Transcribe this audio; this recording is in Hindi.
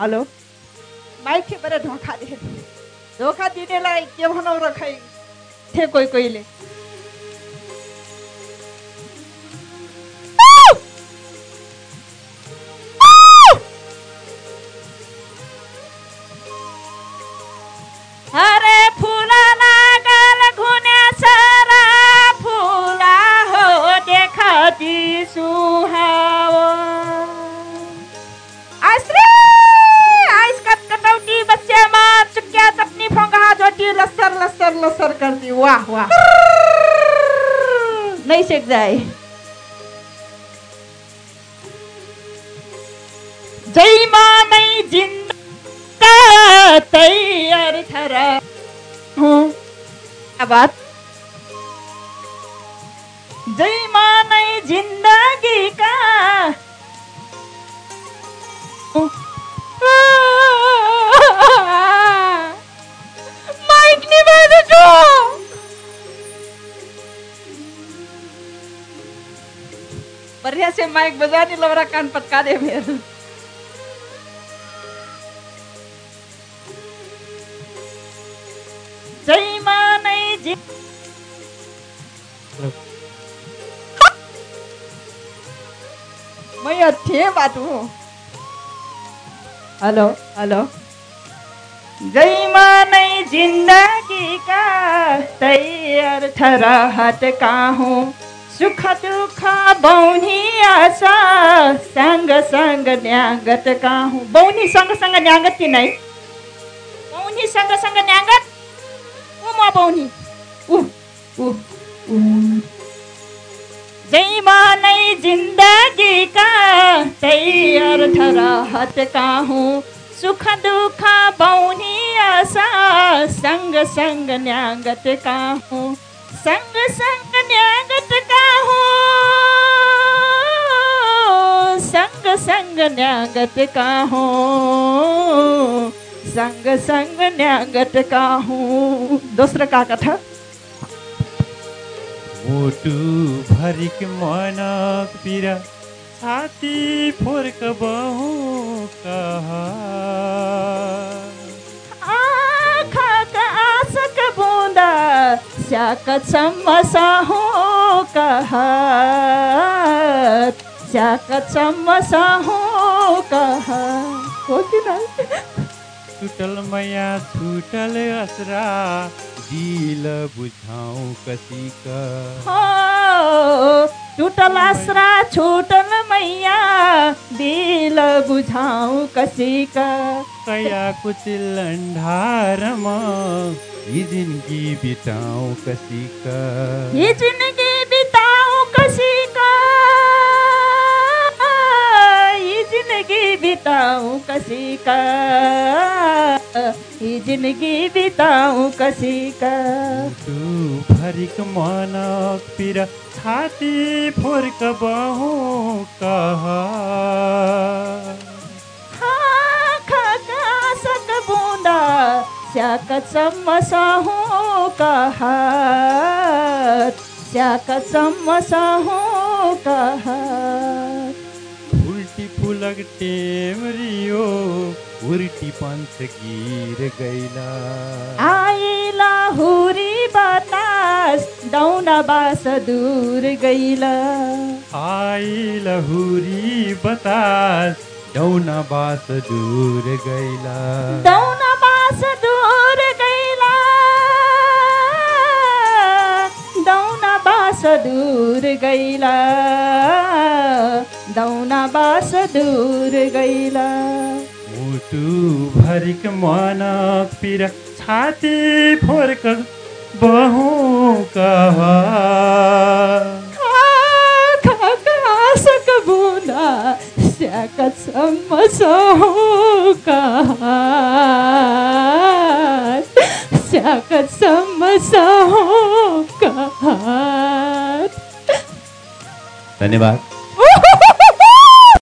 हेलो माइतीबाट धोका दिए धोका दिनेलाई के भनौँ र खै थिए कोही कोहीले सरकार सरकारची वाह वाह नै शेक जाय जैमा नाही जिंदा तैयार ठरा हूँ बढ़िया से माइक बजा नहीं लवरा कान पटका दे मेरे जय माँ यहाँ थे बाटू हेलो हेलो जय माँ नहीं ज़िंदगी का तैयार ठहराहट का हूँ सुख दुख बौनी सँग सँग न्याङ्गत कहाँ हुँ बौनी न्यागत कि नै है बौनी सँगसँग न्यागत ओ म बौनी उ उ ऊ जैमा नै जिन्दगीका त्यही अर्थ रहत कहाँ हुँ सुख दुःख बौनी आशा सँग सँग न्यागत कहाँ हुँ सँग सँग न्या न्यागत का हूँ संग संग न्यागत का हूँ दूसरा का कथा। मुटु भरिक मनक पिरा छाती फोर्क बहु कहा। आँखा का आसक बूंदा स्याकत सम्मसा हो कहा। स्याकत सम्मसा हो कहा? हो कि नहीं मैया छुटल असरा दिल बुझाउँ कसिका हो टूटल आसरा छूटल मैया दिल बुझाऊ कसी का। कयाको चिल्लन्ढारमा यी बिताऊ कसी कसिका ये ज़िंदगी बिताऊ कसी का। ये ज़िंदगी बिताऊ कसी का। मुटु भरिक मनक पिरा छाती फोर बहु कहा? खा खा सक बूंदा स्याकत सम्मसा हो कहा? स्याकत हो कहा? फुलक टेमरियो उल्टी पन्थ गिर गैला। आइला हुरी बतास दौना बास दूर गइला आई लहुरी बतास डौना बास दूर गैला। दौना बास दूर गइला दौना बास दूर गइला दौना बास दूर गइला मुटु भरिक मनक पिर छाती फोर्क बहु कहा खासक बुना स्याकत सम्मसो कहा स्याकत सम्मसो कहा धन्यवाद